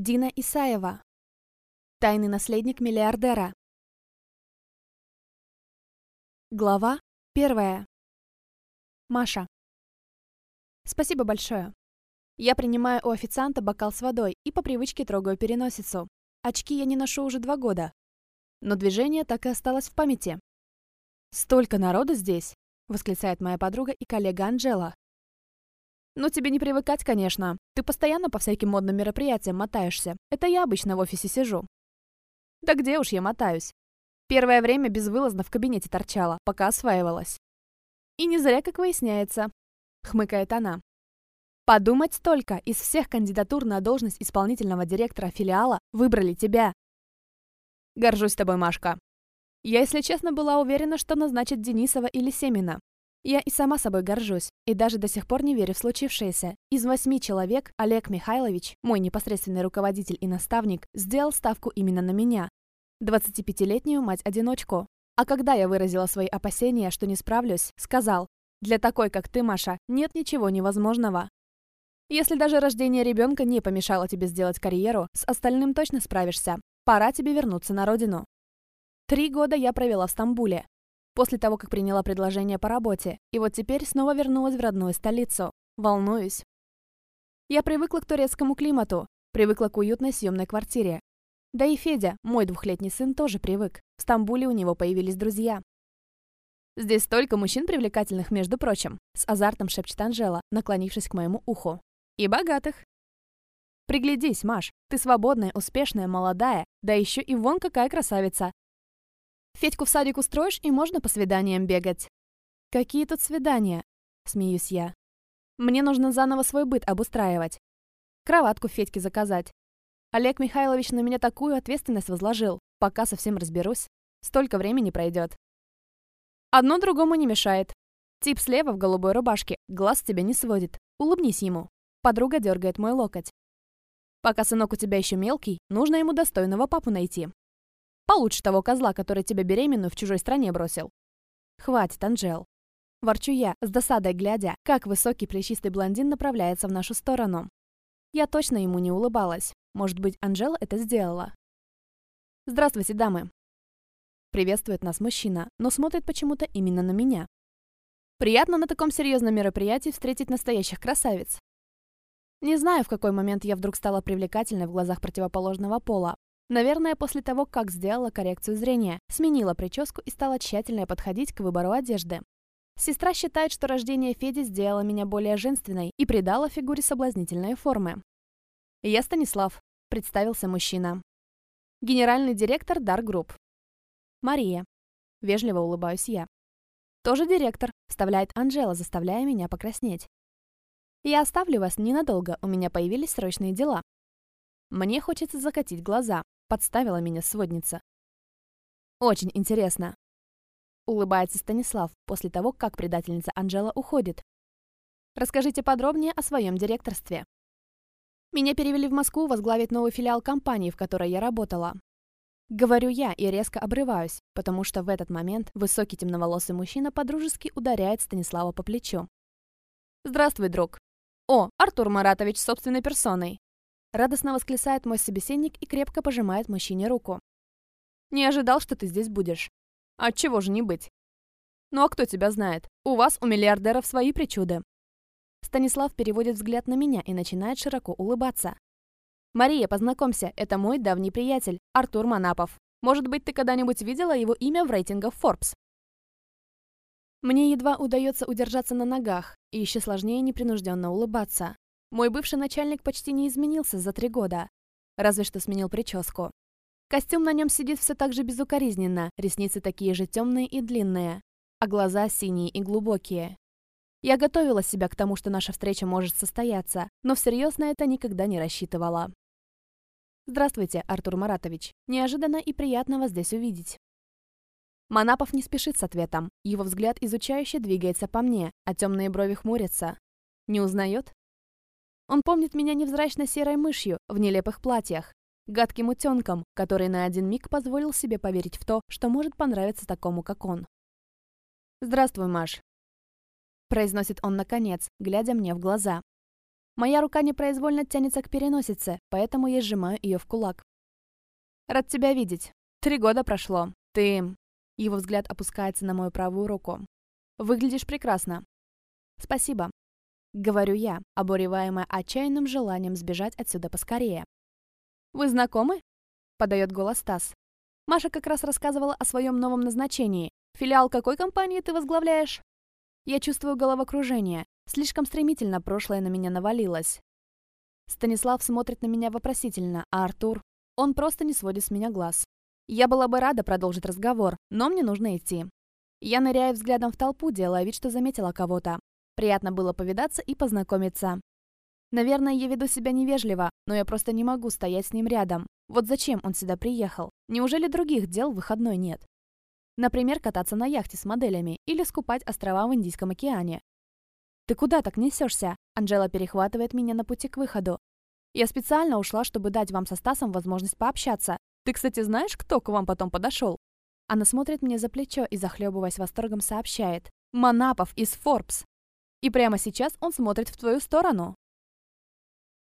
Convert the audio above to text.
Дина Исаева. Тайный наследник миллиардера. Глава первая. Маша. Спасибо большое. Я принимаю у официанта бокал с водой и по привычке трогаю переносицу. Очки я не ношу уже два года. Но движение так и осталось в памяти. «Столько народу здесь!» — восклицает моя подруга и коллега Анжела, ну, тебе не привыкать, конечно. Ты постоянно по всяким модным мероприятиям мотаешься. Это я обычно в офисе сижу. Да где уж я мотаюсь. Первое время безвылазно в кабинете торчала, пока осваивалась. И не зря, как выясняется, хмыкает она. Подумать только, из всех кандидатур на должность исполнительного директора филиала выбрали тебя. Горжусь тобой, Машка. Я, если честно, была уверена, что назначат Денисова или Семина. Я и сама собой горжусь, и даже до сих пор не верю в случившееся. Из восьми человек Олег Михайлович, мой непосредственный руководитель и наставник, сделал ставку именно на меня. 25-летнюю мать-одиночку. А когда я выразила свои опасения, что не справлюсь, сказал, «Для такой, как ты, Маша, нет ничего невозможного». Если даже рождение ребенка не помешало тебе сделать карьеру, с остальным точно справишься. Пора тебе вернуться на родину. Три года я провела в Стамбуле, после того, как приняла предложение по работе, и вот теперь снова вернулась в родную столицу. Волнуюсь. Я привыкла к турецкому климату, привыкла к уютной съемной квартире. Да и Федя, мой двухлетний сын, тоже привык. В Стамбуле у него появились друзья. «Здесь столько мужчин привлекательных, между прочим», с азартом шепчет Анжела, наклонившись к моему уху. «И богатых». «Приглядись, Маш, ты свободная, успешная, молодая, да еще и вон какая красавица. Федьку в садик устроишь, и можно по свиданиям бегать». «Какие тут свидания?» — смеюсь я. «Мне нужно заново свой быт обустраивать. Кроватку Федьке заказать. Олег Михайлович на меня такую ответственность возложил. Пока совсем разберусь. Столько времени пройдет. Одно другому не мешает. Тип слева в голубой рубашке, глаз тебя не сводит. Улыбнись ему. Подруга дергает мой локоть. Пока сынок у тебя еще мелкий, нужно ему достойного папу найти. Получше того козла, который тебя беременную в чужой стране бросил. Хватит, Анжел. Ворчу я, с досадой глядя, как высокий плечистый блондин направляется в нашу сторону. Я точно ему не улыбалась. Может быть, Анжела это сделала. «Здравствуйте, дамы!» Приветствует нас мужчина, но смотрит почему-то именно на меня. Приятно на таком серьезном мероприятии встретить настоящих красавиц. Не знаю, в какой момент я вдруг стала привлекательной в глазах противоположного пола, Наверное, после того, как сделала коррекцию зрения, сменила прическу и стала тщательно подходить к выбору одежды. Сестра считает, что рождение Феди сделало меня более женственной и придало фигуре соблазнительные формы. «Я Станислав», — представился мужчина. «Генеральный директор Дар Групп». «Мария». Вежливо улыбаюсь я. «Тоже директор», — вставляет Анжела, заставляя меня покраснеть. «Я оставлю вас ненадолго, у меня появились срочные дела». Мне хочется закатить глаза, Подставила меня сводница. Очень интересно. Улыбается Станислав после того, как предательница Анжела уходит. Расскажите подробнее о своем директорстве. Меня перевели в Москву возглавить новый филиал компании, в которой я работала. Говорю я и резко обрываюсь, потому что в этот момент высокий темноволосый мужчина подружески ударяет Станислава по плечу. «Здравствуй, друг!» «О, Артур Маратович собственной персоной!» Радостно восклицает мой собеседник и крепко пожимает мужчине руку. «Не ожидал, что ты здесь будешь. А чего же не быть? Ну а кто тебя знает? У вас, у миллиардеров, свои причуды». Станислав переводит взгляд на меня и начинает широко улыбаться. «Мария, познакомься, это мой давний приятель, Артур Манапов. Может быть, ты когда-нибудь видела его имя в рейтингах Forbes?» Мне едва удается удержаться на ногах, и еще сложнее непринужденно улыбаться. Мой бывший начальник почти не изменился за три года, разве что сменил прическу. Костюм на нем сидит все так же безукоризненно, ресницы такие же темные и длинные, а глаза синие и глубокие. Я готовила себя к тому, что наша встреча может состояться, но всерьез на это никогда не рассчитывала. «Здравствуйте, Артур Маратович. Неожиданно и приятно вас здесь увидеть». Манапов не спешит с ответом. Его взгляд изучающе двигается по мне, а темные брови хмурятся. Не узнает? Он помнит меня невзрачно серой мышью в нелепых платьях, гадким утенком, который на один миг позволил себе поверить в то, что может понравиться такому, как он. «Здравствуй, Маш», — произносит он наконец, глядя мне в глаза. Моя рука непроизвольно тянется к переносице, поэтому я сжимаю ее в кулак. «Рад тебя видеть. Три года прошло. Ты...» Его взгляд опускается на мою правую руку. «Выглядишь прекрасно». «Спасибо», — говорю я, обуреваемая отчаянным желанием сбежать отсюда поскорее. «Вы знакомы?» — подает голос Стас. Маша как раз рассказывала о своем новом назначении. Филиал какой компании ты возглавляешь? Я чувствую головокружение. Слишком стремительно прошлое на меня навалилось. Станислав смотрит на меня вопросительно, а Артур... Он просто не сводит с меня глаз. Я была бы рада продолжить разговор, но мне нужно идти. Я ныряю взглядом в толпу, делая вид, что заметила кого-то. Приятно было повидаться и познакомиться. Наверное, я веду себя невежливо, но я просто не могу стоять с ним рядом. Вот зачем он сюда приехал? Неужели других дел в выходной нет? Например, кататься на яхте с моделями или скупать острова в Индийском океане. «Ты куда так несешься?» Анжела перехватывает меня на пути к выходу. «Я специально ушла, чтобы дать вам со Стасом возможность пообщаться. Ты, кстати, знаешь, кто к вам потом подошел?» Она смотрит мне за плечо и, захлебываясь восторгом, сообщает. «Манапов из Forbes. И прямо сейчас он смотрит в твою сторону.